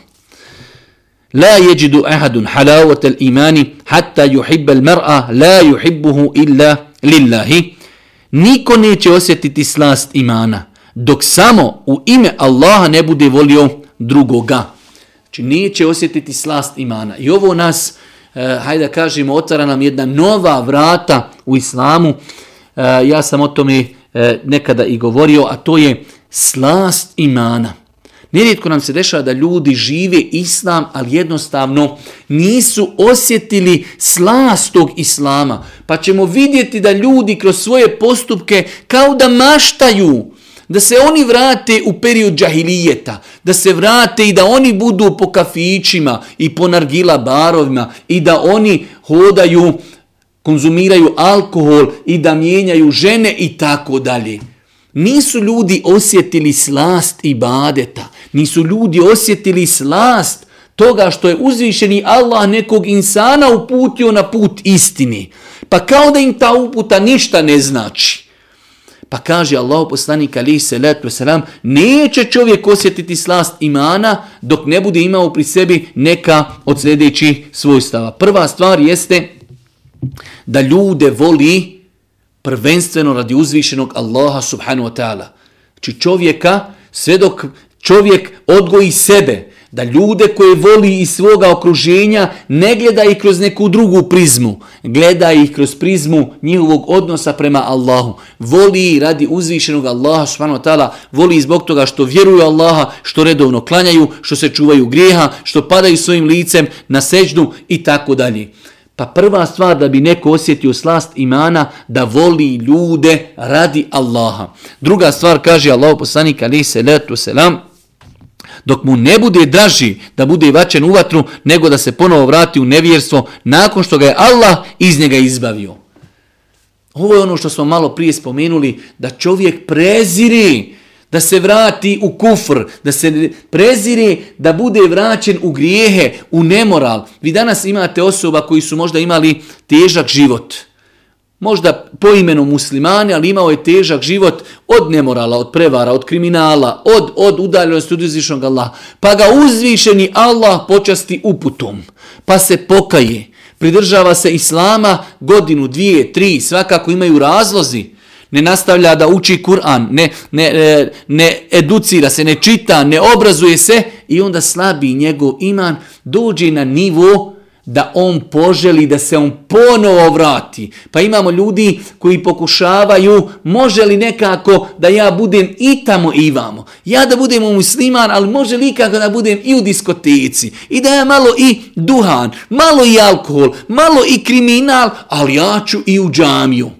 لا يجد أحد حلاوة الإيمان حتى يحب المرأة لا يحبه إلا لله Niko neće osjetiti slast imana, dok samo u ime Allaha ne bude volio drugoga. Znači neće osjetiti slast imana. I ovo nas, eh, hajde da kažemo, otvara nam jedna nova vrata u islamu. Eh, ja sam o tome eh, nekada i govorio, a to je slast imana. Nerijetko nam se dešava da ljudi žive islam, ali jednostavno nisu osjetili slast tog islama. Pa ćemo vidjeti da ljudi kroz svoje postupke kao da maštaju, da se oni vrate u period džahilijeta, da se vrate i da oni budu po kafićima i po nargila barovima i da oni hodaju, konzumiraju alkohol i da mijenjaju žene i tako dalje. Nisu ljudi osjetili slast i badeta nisu ljudi osjetili slast toga što je uzvišeni Allah nekog insana uputio na put istini. Pa kao da im ta uputa ništa ne znači. Pa kaže Allah poslanik alaihi salatu wasalam, neće čovjek osjetiti slast imana dok ne bude imao pri sebi neka od sljedećih svojstava. Prva stvar jeste da ljude voli prvenstveno radi uzvišenog Allaha subhanahu wa ta'ala. Či znači čovjeka sve dok čovjek odgoji sebe, da ljude koje voli iz svoga okruženja ne gleda ih kroz neku drugu prizmu, gleda ih kroz prizmu njihovog odnosa prema Allahu. Voli radi uzvišenog Allaha, subhanahu ta'ala, voli zbog toga što vjeruju Allaha, što redovno klanjaju, što se čuvaju grijeha, što padaju svojim licem na seđdu i tako dalje. Pa prva stvar da bi neko osjetio slast imana, da voli ljude radi Allaha. Druga stvar kaže Allah poslanik alaihi salatu selam, dok mu ne bude draži da bude vačen u vatru, nego da se ponovo vrati u nevjerstvo nakon što ga je Allah iz njega izbavio. Ovo je ono što smo malo prije spomenuli, da čovjek preziri da se vrati u kufr, da se preziri da bude vraćen u grijehe, u nemoral. Vi danas imate osoba koji su možda imali težak život, možda po imenu muslimani, ali imao je težak život od nemorala, od prevara, od kriminala, od, od udaljenosti od uzvišnog Allaha. Pa ga uzvišeni Allah počasti uputom, pa se pokaje, pridržava se Islama godinu, dvije, tri, svakako imaju razlozi, ne nastavlja da uči Kur'an, ne, ne, ne, ne educira se, ne čita, ne obrazuje se i onda slabi njegov iman, dođe na nivo da on poželi da se on ponovo vrati. Pa imamo ljudi koji pokušavaju, može li nekako da ja budem i tamo i vamo. Ja da budem musliman, ali može li kako da budem i u diskoteci. I da ja malo i duhan, malo i alkohol, malo i kriminal, ali ja ću i u džamiju.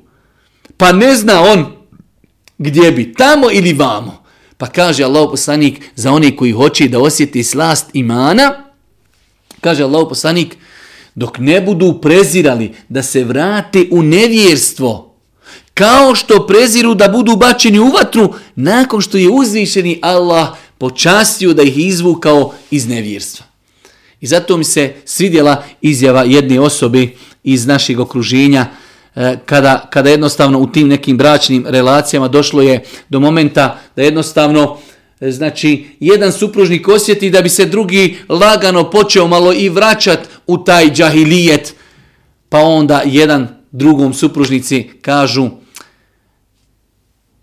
Pa ne zna on gdje bi, tamo ili vamo. Pa kaže Allah poslanik za one koji hoće da osjeti slast imana, kaže Allah poslanik, dok ne budu prezirali da se vrate u nevjerstvo, kao što preziru da budu bačeni u vatru, nakon što je uzvišeni Allah počastio da ih izvukao iz nevjerstva. I zato mi se svidjela izjava jedne osobe iz našeg okruženja, e, kada, kada jednostavno u tim nekim bračnim relacijama došlo je do momenta da jednostavno E, znači jedan supružnik osjeti da bi se drugi lagano počeo malo i vraćat u taj džahilijet pa onda jedan drugom supružnici kažu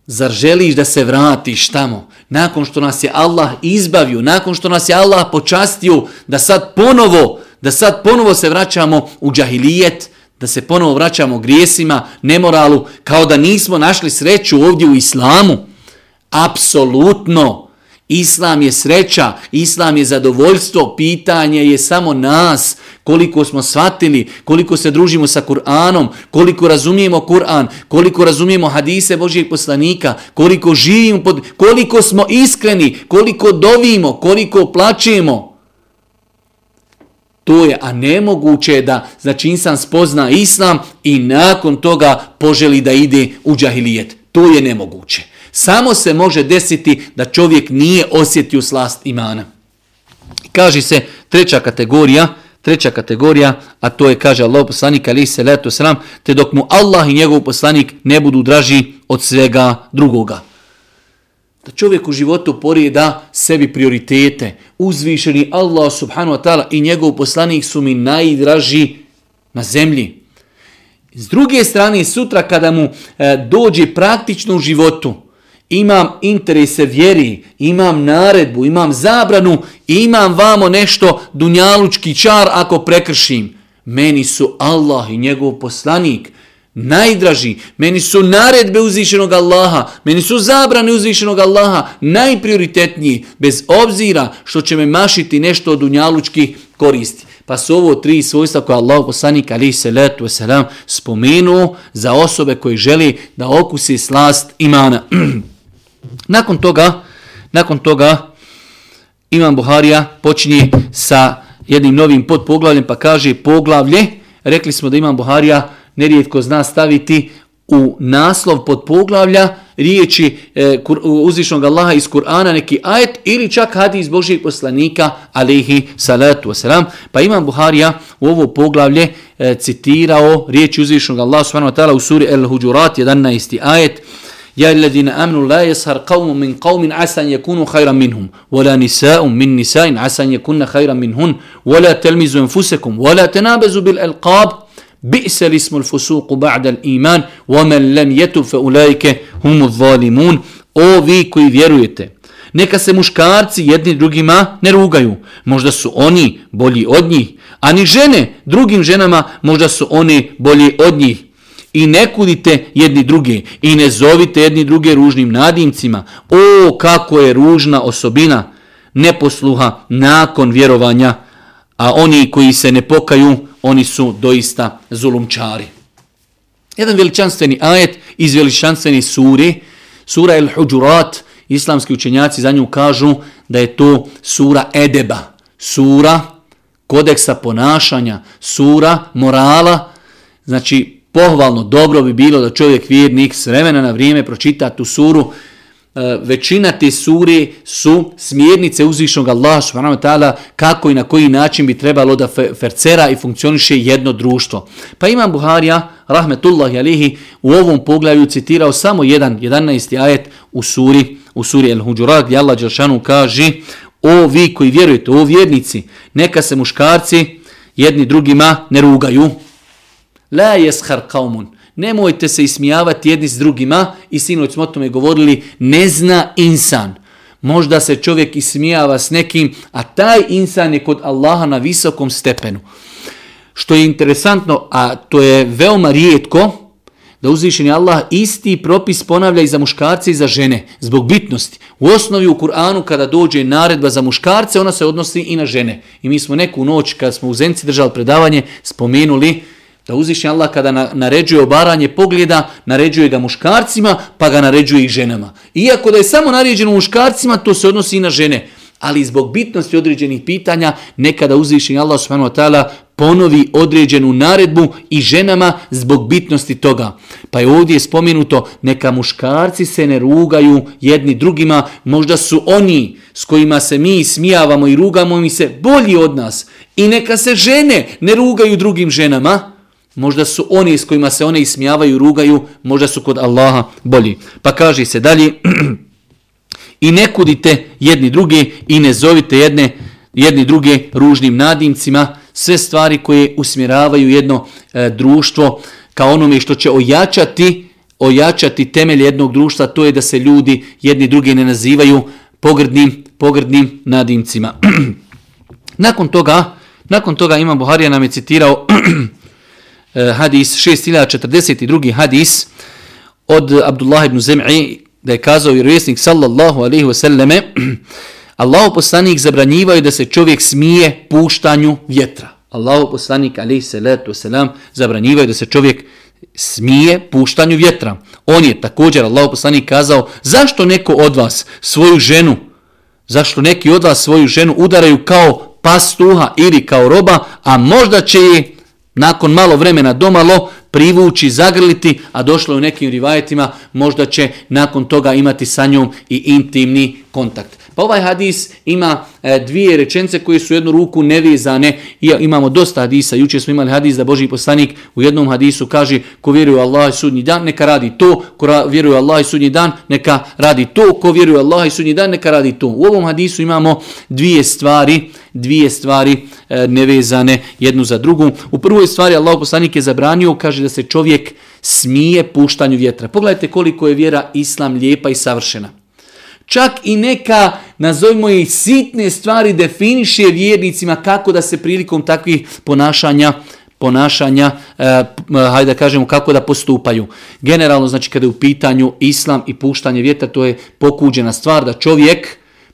Zar želiš da se vratiš tamo? Nakon što nas je Allah izbavio, nakon što nas je Allah počastio da sad ponovo, da sad ponovo se vraćamo u džahilijet, da se ponovo vraćamo grijesima, nemoralu, kao da nismo našli sreću ovdje u islamu. Apsolutno. Islam je sreća, islam je zadovoljstvo, pitanje je samo nas, koliko smo shvatili, koliko se družimo sa Kur'anom, koliko razumijemo Kur'an, koliko razumijemo hadise Božijeg poslanika, koliko živimo, pod, koliko smo iskreni, koliko dovimo, koliko plaćemo. To je, a nemoguće je da znači insan spozna islam i nakon toga poželi da ide u džahilijet. To je nemoguće. Samo se može desiti da čovjek nije osjetio slast imana. Kaže se treća kategorija, treća kategorija, a to je, kaže Allah poslanik ali se leto sram, te dok mu Allah i njegov poslanik ne budu draži od svega drugoga. Da čovjek u životu da sebi prioritete, uzvišeni Allah subhanahu wa ta'ala i njegov poslanik su mi najdraži na zemlji. S druge strane, sutra kada mu e, dođe praktično u životu, imam interese vjeri, imam naredbu, imam zabranu, imam vamo nešto dunjalučki čar ako prekršim. Meni su Allah i njegov poslanik najdraži, meni su naredbe uzvišenog Allaha, meni su zabrane uzvišenog Allaha najprioritetniji, bez obzira što će me mašiti nešto od dunjalučki koristi. Pa su ovo tri svojstva koje Allah poslanik ali se letu selam spomenuo za osobe koji želi da okusi slast imana. Nakon toga, nakon toga Imam Buharija počinje sa jednim novim podpoglavljem pa kaže poglavlje. Rekli smo da Imam Buharija nerijetko zna staviti u naslov pod poglavlja riječi e, uzvišnog Allaha iz Kur'ana neki ajet ili čak hadis Božijeg poslanika alihi salatu wasalam. Pa Imam Buharija u ovo poglavlje e, citirao riječi uzvišnog Allaha subhanahu wa ta'ala u suri El Huđurat 11. ajet يا الذين امنوا لا يسهر قوم من قوم عسى ان يكونوا خيرا منهم ولا نساء من نساء عسى ان يكون خيرا منهن ولا تلمزوا انفسكم ولا تنابزوا بالالقاب بئس الاسم الفسوق بعد الايمان ومن لم يتب فاولئك هم الظالمون او vi koji vjerujete neka se muškarci jedni drugima ne rugaju možda su oni bolji od njih a ni žene drugim ženama možda su oni bolji od njih i ne kudite jedni druge i ne zovite jedni druge ružnim nadimcima. O, kako je ružna osobina neposluha nakon vjerovanja, a oni koji se ne pokaju, oni su doista zulumčari. Jedan veličanstveni ajet iz veličanstveni suri, sura El Huđurat, islamski učenjaci za nju kažu da je to sura Edeba, sura kodeksa ponašanja, sura morala, znači pohvalno, dobro bi bilo da čovjek vjernik s vremena na vrijeme pročita tu suru. E, većina te sure su smjernice uzvišnog Allaha subhanahu wa ta'ala kako i na koji način bi trebalo da fercera i funkcioniše jedno društvo. Pa imam Buharija, rahmetullahi alihi, u ovom poglavlju citirao samo jedan, 11. ajet u suri, u suri El Huđurat, gdje Allah Đelšanu kaže o vi koji vjerujete, o vjernici, neka se muškarci jedni drugima ne rugaju, La jeshar kaumun. Nemojte se ismijavati jedni s drugima i sinoć smo o tome govorili, ne zna insan. Možda se čovjek ismijava s nekim, a taj insan je kod Allaha na visokom stepenu. Što je interesantno, a to je veoma rijetko, da uzvišeni Allah isti propis ponavlja i za muškarce i za žene, zbog bitnosti. U osnovi u Kur'anu kada dođe naredba za muškarce, ona se odnosi i na žene. I mi smo neku noć, kad smo u Zenci držali predavanje, spomenuli Da uzvišnji Allah kada naređuje obaranje pogleda, naređuje ga muškarcima, pa ga naređuje i ženama. Iako da je samo naređeno muškarcima, to se odnosi i na žene. Ali zbog bitnosti određenih pitanja, nekada uzvišnji Allah subhanahu wa ta'ala ponovi određenu naredbu i ženama zbog bitnosti toga. Pa je ovdje spomenuto, neka muškarci se ne rugaju jedni drugima, možda su oni s kojima se mi smijavamo i rugamo mi se bolji od nas. I neka se žene ne rugaju drugim ženama, Možda su oni s kojima se one ismijavaju, rugaju, možda su kod Allaha bolji. Pa kaže se dalje, i ne kudite jedni drugi i ne zovite jedne, jedni druge ružnim nadimcima, sve stvari koje usmjeravaju jedno e, društvo kao onome što će ojačati ojačati temelj jednog društva, to je da se ljudi jedni drugi ne nazivaju pogrdnim, pogrdnim nadimcima. nakon toga, nakon toga Imam Buharija nam je citirao Eh, hadis 6042. hadis od Abdullah ibn Zem'i da je kazao vjerovjesnik sallallahu alaihi wasallame, Allahu poslanik zabranjivao da se čovjek smije puštanju vjetra. Allahu poslanik alaihi salatu wasalam zabranjivao da se čovjek smije puštanju vjetra. On je također, Allahu poslanik kazao, zašto neko od vas svoju ženu, zašto neki od vas svoju ženu udaraju kao pastuha ili kao roba, a možda će je nakon malo vremena domalo privući, zagrliti, a došlo je u nekim rivajetima, možda će nakon toga imati sa njom i intimni kontakt. Pa ovaj hadis ima e, dvije rečence koje su jednu ruku nevezane. I imamo dosta hadisa. Juče smo imali hadis da Boži poslanik u jednom hadisu kaže ko vjeruje u Allah i sudnji dan, neka radi to. Ko vjeruje u Allah i sudnji dan, neka radi to. Ko vjeruje u Allah i sudnji dan, neka radi to. U ovom hadisu imamo dvije stvari, dvije stvari e, nevezane jednu za drugu. U prvoj stvari Allah poslanik je zabranio, kaže da se čovjek smije puštanju vjetra. Pogledajte koliko je vjera Islam lijepa i savršena. Čak i neka, nazovimo i sitne stvari, definiše vjernicima kako da se prilikom takvih ponašanja ponašanja, eh, hajde da kažemo kako da postupaju. Generalno, znači kada je u pitanju islam i puštanje vjetra, to je pokuđena stvar da čovjek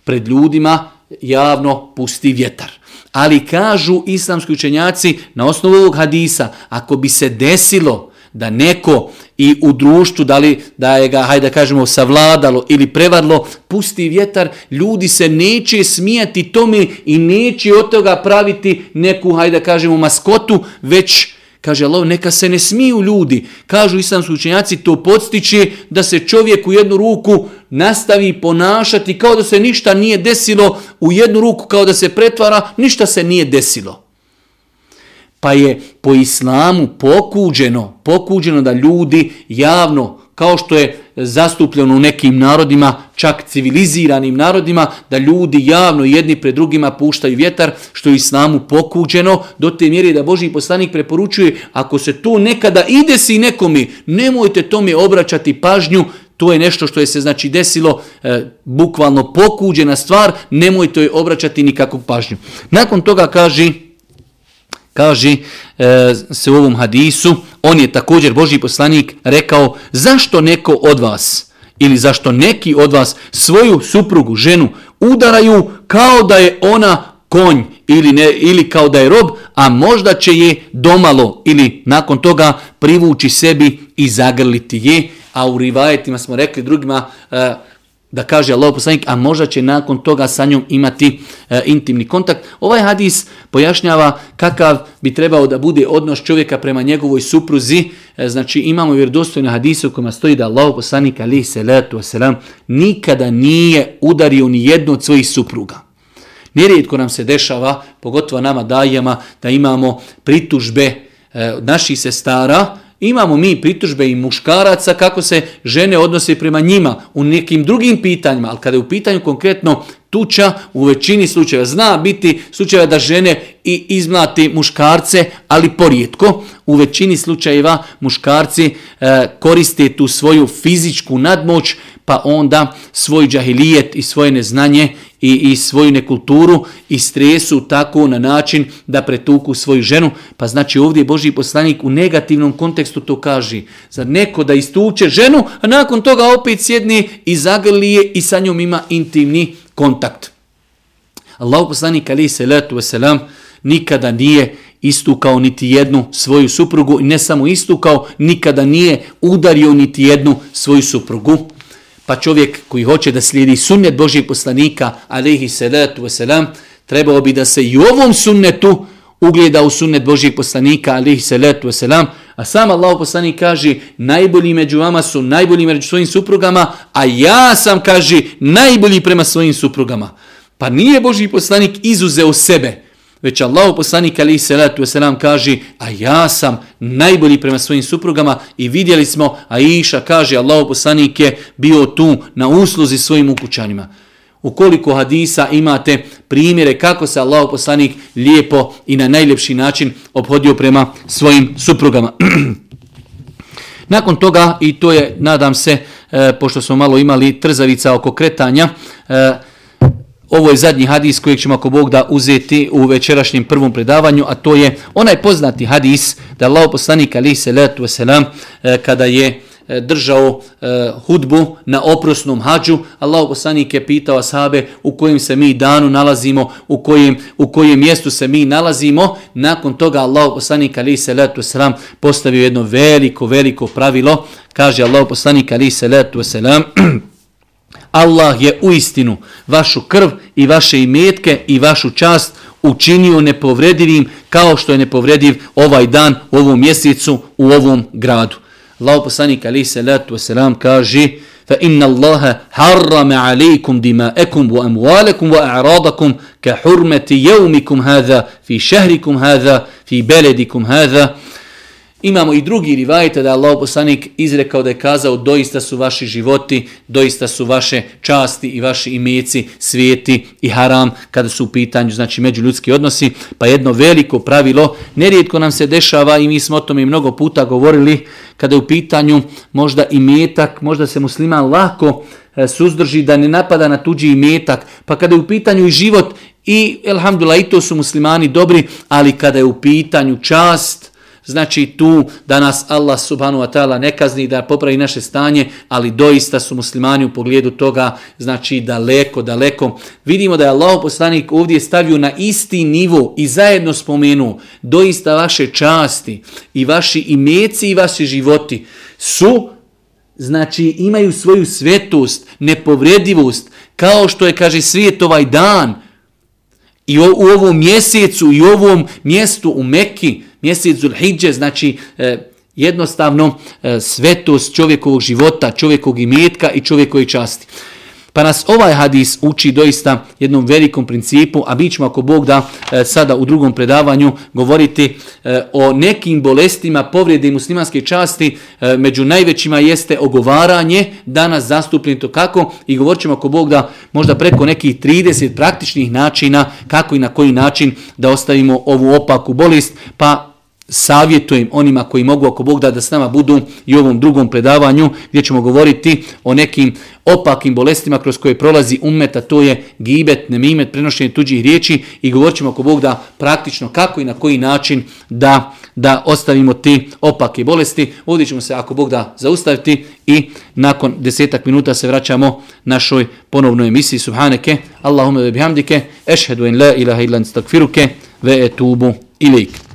pred ljudima javno pusti vjetar. Ali kažu islamski učenjaci na osnovu ovog hadisa, ako bi se desilo da neko i u društvu, da li da je ga, hajde da kažemo, savladalo ili prevarlo, pusti vjetar, ljudi se neće smijati tome i neće od toga praviti neku, hajde da kažemo, maskotu, već Kaže Allah, neka se ne smiju ljudi. Kažu islamski učenjaci, to podstiče da se čovjek u jednu ruku nastavi ponašati kao da se ništa nije desilo, u jednu ruku kao da se pretvara, ništa se nije desilo pa je po islamu pokuđeno, pokuđeno da ljudi javno, kao što je zastupljeno u nekim narodima, čak civiliziranim narodima, da ljudi javno jedni pred drugima puštaju vjetar, što je islamu pokuđeno, do te mjere da Boži poslanik preporučuje, ako se to nekada ide si nekomi, nemojte tome obraćati pažnju, to je nešto što je se znači desilo, e, bukvalno pokuđena stvar, nemojte joj obraćati nikakvu pažnju. Nakon toga kaže, kaže e, se u ovom hadisu, on je također Boži poslanik rekao, zašto neko od vas ili zašto neki od vas svoju suprugu, ženu, udaraju kao da je ona konj ili, ne, ili kao da je rob, a možda će je domalo ili nakon toga privući sebi i zagrliti je, a u rivajetima smo rekli drugima, e, da kaže Allah poslanik, a možda će nakon toga sa njom imati e, intimni kontakt. Ovaj hadis pojašnjava kakav bi trebao da bude odnos čovjeka prema njegovoj supruzi. E, znači imamo vjerodostojne hadise u kojima stoji da Allah poslanik ali se letu wasalam, nikada nije udario ni jednu od svojih supruga. Nerijetko nam se dešava, pogotovo nama dajama, da imamo pritužbe e, naših sestara, Imamo mi pritužbe i muškaraca kako se žene odnose prema njima u nekim drugim pitanjima, ali kada je u pitanju konkretno tuča, u većini slučajeva zna biti slučajeva da žene i izmlati muškarce, ali porijetko. U većini slučajeva muškarci e, koriste tu svoju fizičku nadmoć, pa onda svoj džahilijet i svoje neznanje i, i svoju nekulturu i stresu tako na način da pretuku svoju ženu. Pa znači ovdje Boži poslanik u negativnom kontekstu to kaže. Za neko da istuče ženu, a nakon toga opet sjedni i zagrlije i sa njom ima intimni kontakt. Allah poslanik ali se letu veselam nikada nije istukao niti jednu svoju suprugu i ne samo istukao, nikada nije udario niti jednu svoju suprugu. Pa čovjek koji hoće da slijedi sunnet Božijeg poslanika, alaihi salatu wasalam, trebao bi da se i u ovom sunnetu ugleda u sunnet Božijeg poslanika, alaihi salatu wasalam, a sam Allah poslanik kaže, najbolji među vama su najbolji među svojim suprugama, a ja sam, kaže, najbolji prema svojim suprugama. Pa nije Božji poslanik izuzeo sebe, Već Allahu poslanik ali se letu selam kaže, a ja sam najbolji prema svojim suprugama i vidjeli smo, a Iša kaže, Allahu poslanik je bio tu na usluzi svojim ukućanima. ukoliko hadisa imate primjere kako se Allah poslanik lijepo i na najljepši način obhodio prema svojim suprugama. Nakon toga, i to je, nadam se, e, pošto smo malo imali trzavica oko kretanja, e, ovo je zadnji hadis kojeg ćemo ako Bog da uzeti u večerašnjem prvom predavanju, a to je onaj poznati hadis da Allah poslanik ali se letu wasalam, e, kada je e, držao e, hudbu na oprosnom hađu, Allah poslanik je pitao ashabe u kojem se mi danu nalazimo, u kojem, u kojem mjestu se mi nalazimo. Nakon toga Allah poslanik ali se letu selam postavio jedno veliko, veliko pravilo. Kaže Allah poslanik ali se letu selam Allah je u istinu vašu krv i vaše imetke i vašu čast učinio nepovredivim kao što je nepovrediv ovaj dan u ovom mjesecu u ovom gradu. Allah poslanik ali se letu wasalam kaže fa inna Allaha harrama alaykum dima'akum wa amwalakum wa a'radakum ka hurmati yawmikum hadha fi shahrikum hadha fi baladikum hadha Imamo i drugi rivajte da je Allah poslanik izrekao da je kazao doista su vaši životi, doista su vaše časti i vaši imeci, svijeti i haram kada su u pitanju znači međuljudski odnosi. Pa jedno veliko pravilo, nerijetko nam se dešava i mi smo o tome mnogo puta govorili, kada je u pitanju možda i metak, možda se musliman lako e, suzdrži da ne napada na tuđi imetak, pa kada je u pitanju i život i elhamdulillah i to su muslimani dobri, ali kada je u pitanju čast, znači tu da nas Allah subhanu wa ta'ala ne kazni da popravi naše stanje, ali doista su muslimani u pogledu toga, znači daleko, daleko. Vidimo da je Allah poslanik ovdje stavio na isti nivo i zajedno spomenu doista vaše časti i vaši imeci i vaši životi su znači imaju svoju svetost, nepovredivost, kao što je, kaže, svijet ovaj dan, i u ovom mjesecu i u ovom mjestu u Mekki, mjesec Zulhidže, znači e, jednostavno e, svetost čovjekovog života, čovjekovog imetka i čovjekovoj časti. Pa nas ovaj hadis uči doista jednom velikom principu, a bit ćemo ako Bog da e, sada u drugom predavanju govoriti e, o nekim bolestima povrijede muslimanske časti, e, među najvećima jeste ogovaranje, danas zastupljeno kako i govorit ćemo ako Bog da možda preko nekih 30 praktičnih načina kako i na koji način da ostavimo ovu opaku bolest, pa savjetujem onima koji mogu ako Bog da da s nama budu i u ovom drugom predavanju gdje ćemo govoriti o nekim opakim bolestima kroz koje prolazi ummeta, to je gibet, nemimet, prenošenje tuđih riječi i govorit ćemo ako Bog da praktično kako i na koji način da, da ostavimo te opake bolesti. Ovdje ćemo se ako Bog da zaustaviti i nakon desetak minuta se vraćamo našoj ponovnoj emisiji Subhaneke, Allahume ve bihamdike, ešhedu en la ilaha ilan stakfiruke, ve etubu ilik.